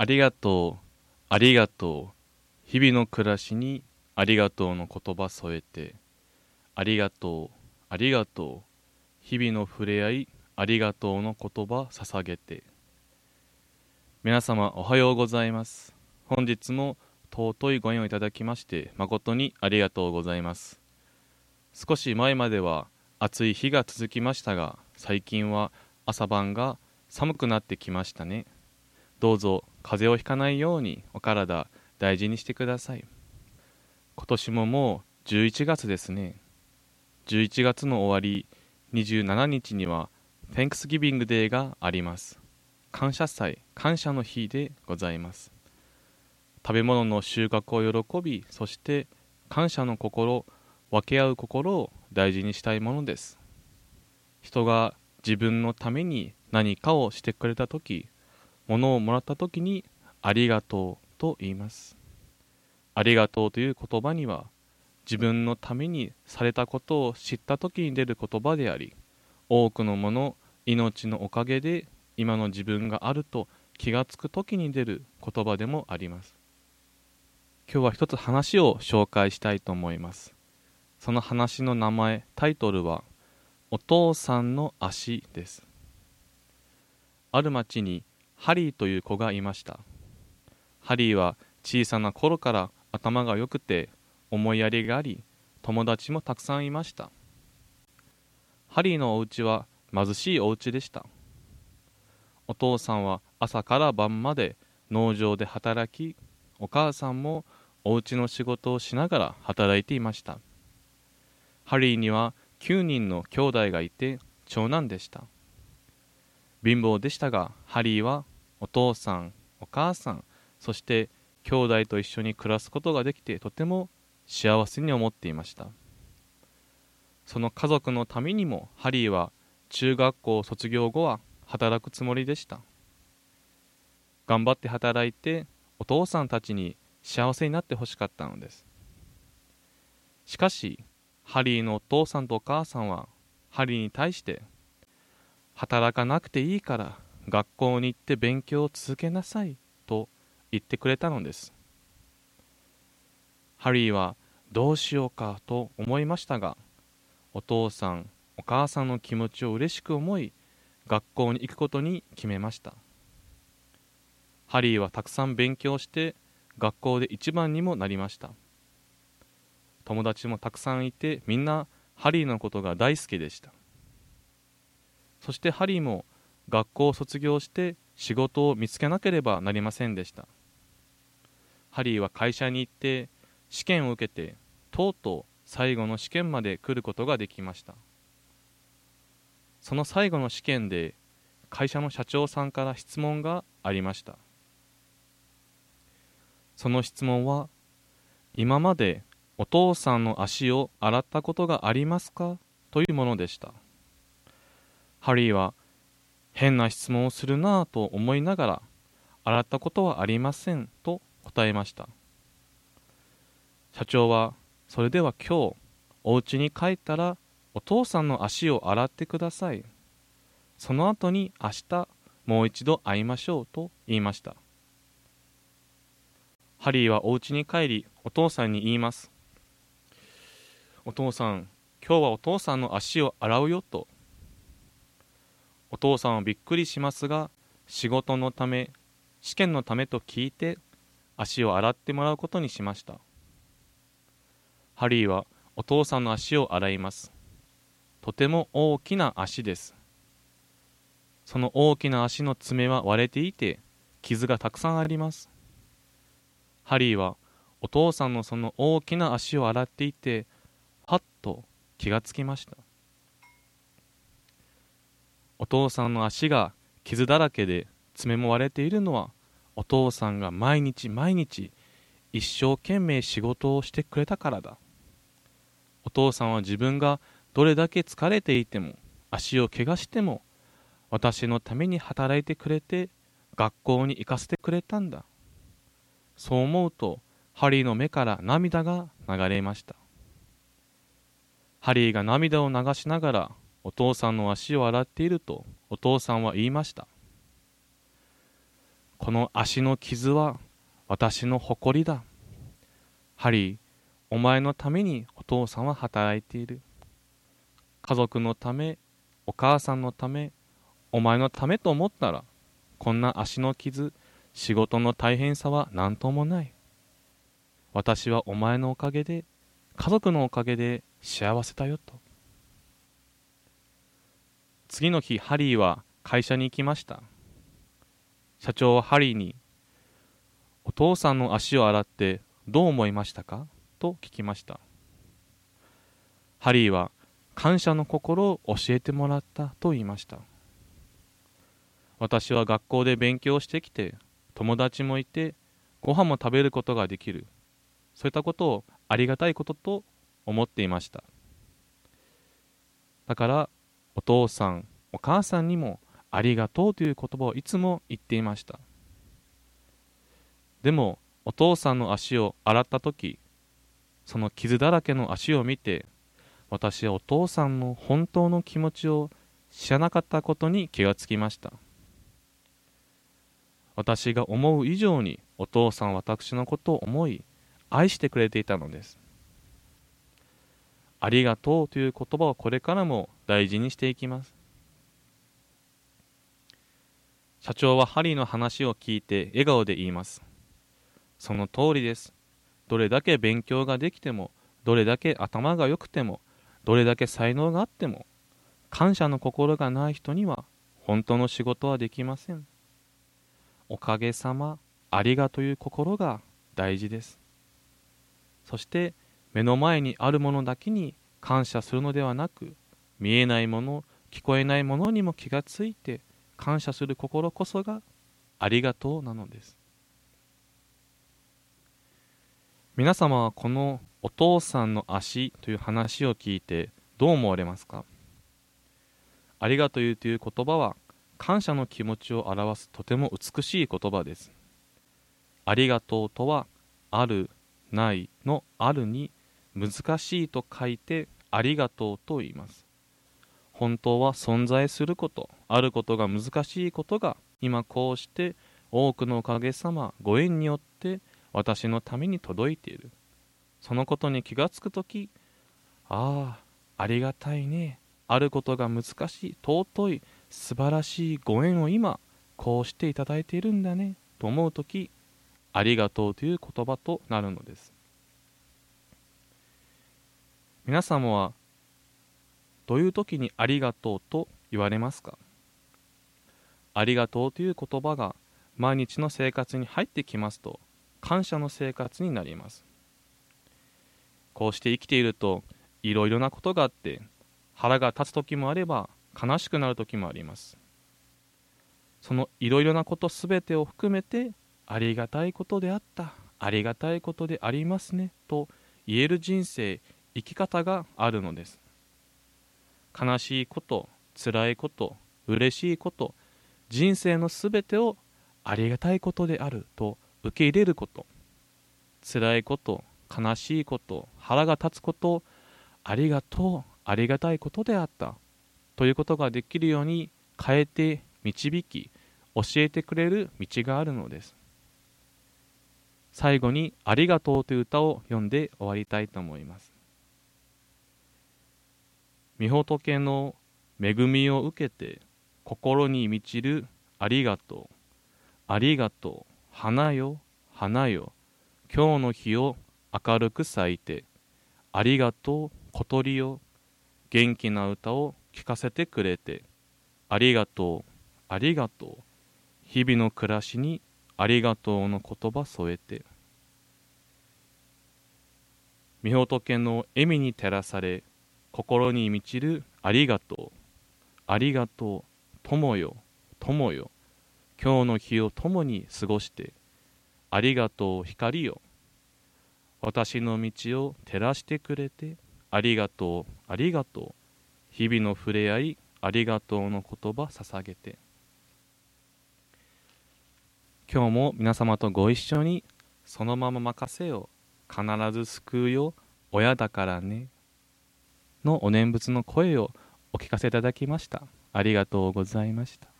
ありがとう、ありがとう。日々の暮らしにありがとうの言葉添えて。ありがとう、ありがとう。日々の触れ合い、ありがとうの言葉捧げて。皆様おはようございます。本日も尊いご縁をいただきまして誠にありがとうございます。少し前までは暑い日が続きましたが、最近は朝晩が寒くなってきましたね。どうぞ風邪をひかないようにお体大事にしてください。今年ももう11月ですね。11月の終わり27日には Thanksgiving Day があります。感謝祭、感謝の日でございます。食べ物の収穫を喜び、そして感謝の心、分け合う心を大事にしたいものです。人が自分のために何かをしてくれたとき、物をもらったときにありがとうと言います。ありがとうという言葉には自分のためにされたことを知ったときに出る言葉であり、多くのもの、命のおかげで今の自分があると気がつくときに出る言葉でもあります。今日は一つ話を紹介したいと思います。その話の名前、タイトルは、お父さんの足です。ある町にハリーという子がいました。ハリーは小さな頃から頭が良くて思いやりがあり、友達もたくさんいました。ハリーのお家は貧しいお家でした。お父さんは朝から晩まで農場で働き、お母さんもお家の仕事をしながら働いていました。ハリーには9人の兄弟がいて長男でした。貧乏でしたが、ハリーはお父さん、お母さん、そして兄弟と一緒に暮らすことができてとても幸せに思っていました。その家族のためにもハリーは中学校卒業後は働くつもりでした。頑張って働いてお父さんたちに幸せになってほしかったのです。しかし、ハリーのお父さんとお母さんはハリーに対して働かなくていいから学校に行って勉強を続けなさいと言ってくれたのです。ハリーはどうしようかと思いましたが、お父さん、お母さんの気持ちを嬉しく思い、学校に行くことに決めました。ハリーはたくさん勉強して学校で一番にもなりました。友達もたくさんいてみんなハリーのことが大好きでした。そしてハリーも学校を卒業して仕事を見つけなければなりませんでした。ハリーは会社に行って試験を受けてとうとう最後の試験まで来ることができました。その最後の試験で会社の社長さんから質問がありました。その質問は、今までお父さんの足を洗ったことがありますか？というものでした。ハリーは変な質問をするなぁと思いながら、洗ったことはありませんと答えました。社長は、それでは今日、お家に帰ったらお父さんの足を洗ってください。その後に明日、もう一度会いましょうと言いました。ハリーはお家に帰り、お父さんに言います。お父さん、今日はお父さんの足を洗うよと。お父さんはびっくりしますが、仕事のため、試験のためと聞いて、足を洗ってもらうことにしました。ハリーはお父さんの足を洗います。とても大きな足です。その大きな足の爪は割れていて、傷がたくさんあります。ハリーはお父さんのその大きな足を洗っていて、はっと気がつきました。お父さんの足が傷だらけで爪も割れているのはお父さんが毎日毎日一生懸命仕事をしてくれたからだ。お父さんは自分がどれだけ疲れていても足を怪我しても私のために働いてくれて学校に行かせてくれたんだ。そう思うとハリーの目から涙が流れました。ハリーが涙を流しながらお父さんの足を洗っているとお父さんは言いました。この足の傷は私の誇りだ。ハリー、お前のためにお父さんは働いている。家族のため、お母さんのため、お前のためと思ったら、こんな足の傷、仕事の大変さは何ともない。私はお前のおかげで、家族のおかげで幸せだよと。次の日、ハリーは会社に行きました。社長はハリーに、お父さんの足を洗ってどう思いましたか？と聞きました。ハリーは感謝の心を教えてもらったと言いました。私は学校で勉強してきて、友達もいて、ご飯も食べることができる。そういったことをありがたいことと思っていました。だから、お父さん、お母さんにもありがとうという言葉をいつも言っていました。でも、お父さんの足を洗った時、その傷だらけの足を見て、私はお父さんの本当の気持ちを知らなかったことに気がつきました。私が思う以上にお父さんは私のことを思い愛してくれていたのです。ありがとうという言葉をこれからも大事にしていきます。社長はハリーの話を聞いて笑顔で言います。その通りです。どれだけ勉強ができても、どれだけ頭が良くても、どれだけ才能があっても、感謝の心がない人には本当の仕事はできません。おかげさま、ありがという心が大事です。そして目の前にあるものだけに感謝するのではなく見えないもの聞こえないものにも気がついて感謝する心こそがありがとうなのです。皆様はこのお父さんの足という話を聞いてどう思われますか？ありがとうという言葉は感謝の気持ちを表すとても美しい言葉です。ありがとうとはあるないのあるに難しいと書いてありがとうと言います。本当は存在することあることが難しいことが今こうして多くのおかげさまご縁によって私のために届いている。そのことに気がつくときああありがたいね。あることが難しい尊い素晴らしいご縁を今こうしていただいているんだね。と思うときありがとうという言葉となるのです。皆様はどういう時にありがとうと言われますか？ありがとうという言葉が毎日の生活に入ってきますと感謝の生活になります。こうして生きているといろいろなことがあって腹が立つ時もあれば悲しくなる時もあります。そのいろいろなことすべてを含めてありがたいことであったありがたいことでありますねと言える人生生き方があるのです。悲しいこと辛いこと嬉しいこと人生のすべてをありがたいことであると受け入れること辛いこと悲しいこと腹が立つことありがとうありがたいことであったということができるように変えて導き教えてくれる道があるのです最後に「ありがとう」という歌を読んで終わりたいと思います。御仏の恵みを受けて心に満ちるありがとう。ありがとう。花よ。花よ。今日の日を明るく咲いて。ありがとう。小鳥よ。元気な歌を聴かせてくれて。ありがとう。ありがとう。日々の暮らしにありがとうの言葉添えて。御仏の笑みに照らされ心に満ちるありがとう。ありがとう。友よ。友よ。今日の日を共に過ごしてありがとう。光よ。私の道を照らしてくれてありがとう。ありがとう。日々の触れ合いありがとうの言葉捧げて。今日も皆様とご一緒にそのまま任せよ。必ず救うよ。親だからね。のお念仏の声をお聞かせいただきました。ありがとうございました。